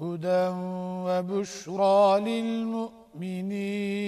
هدى وبشرى للمؤمنين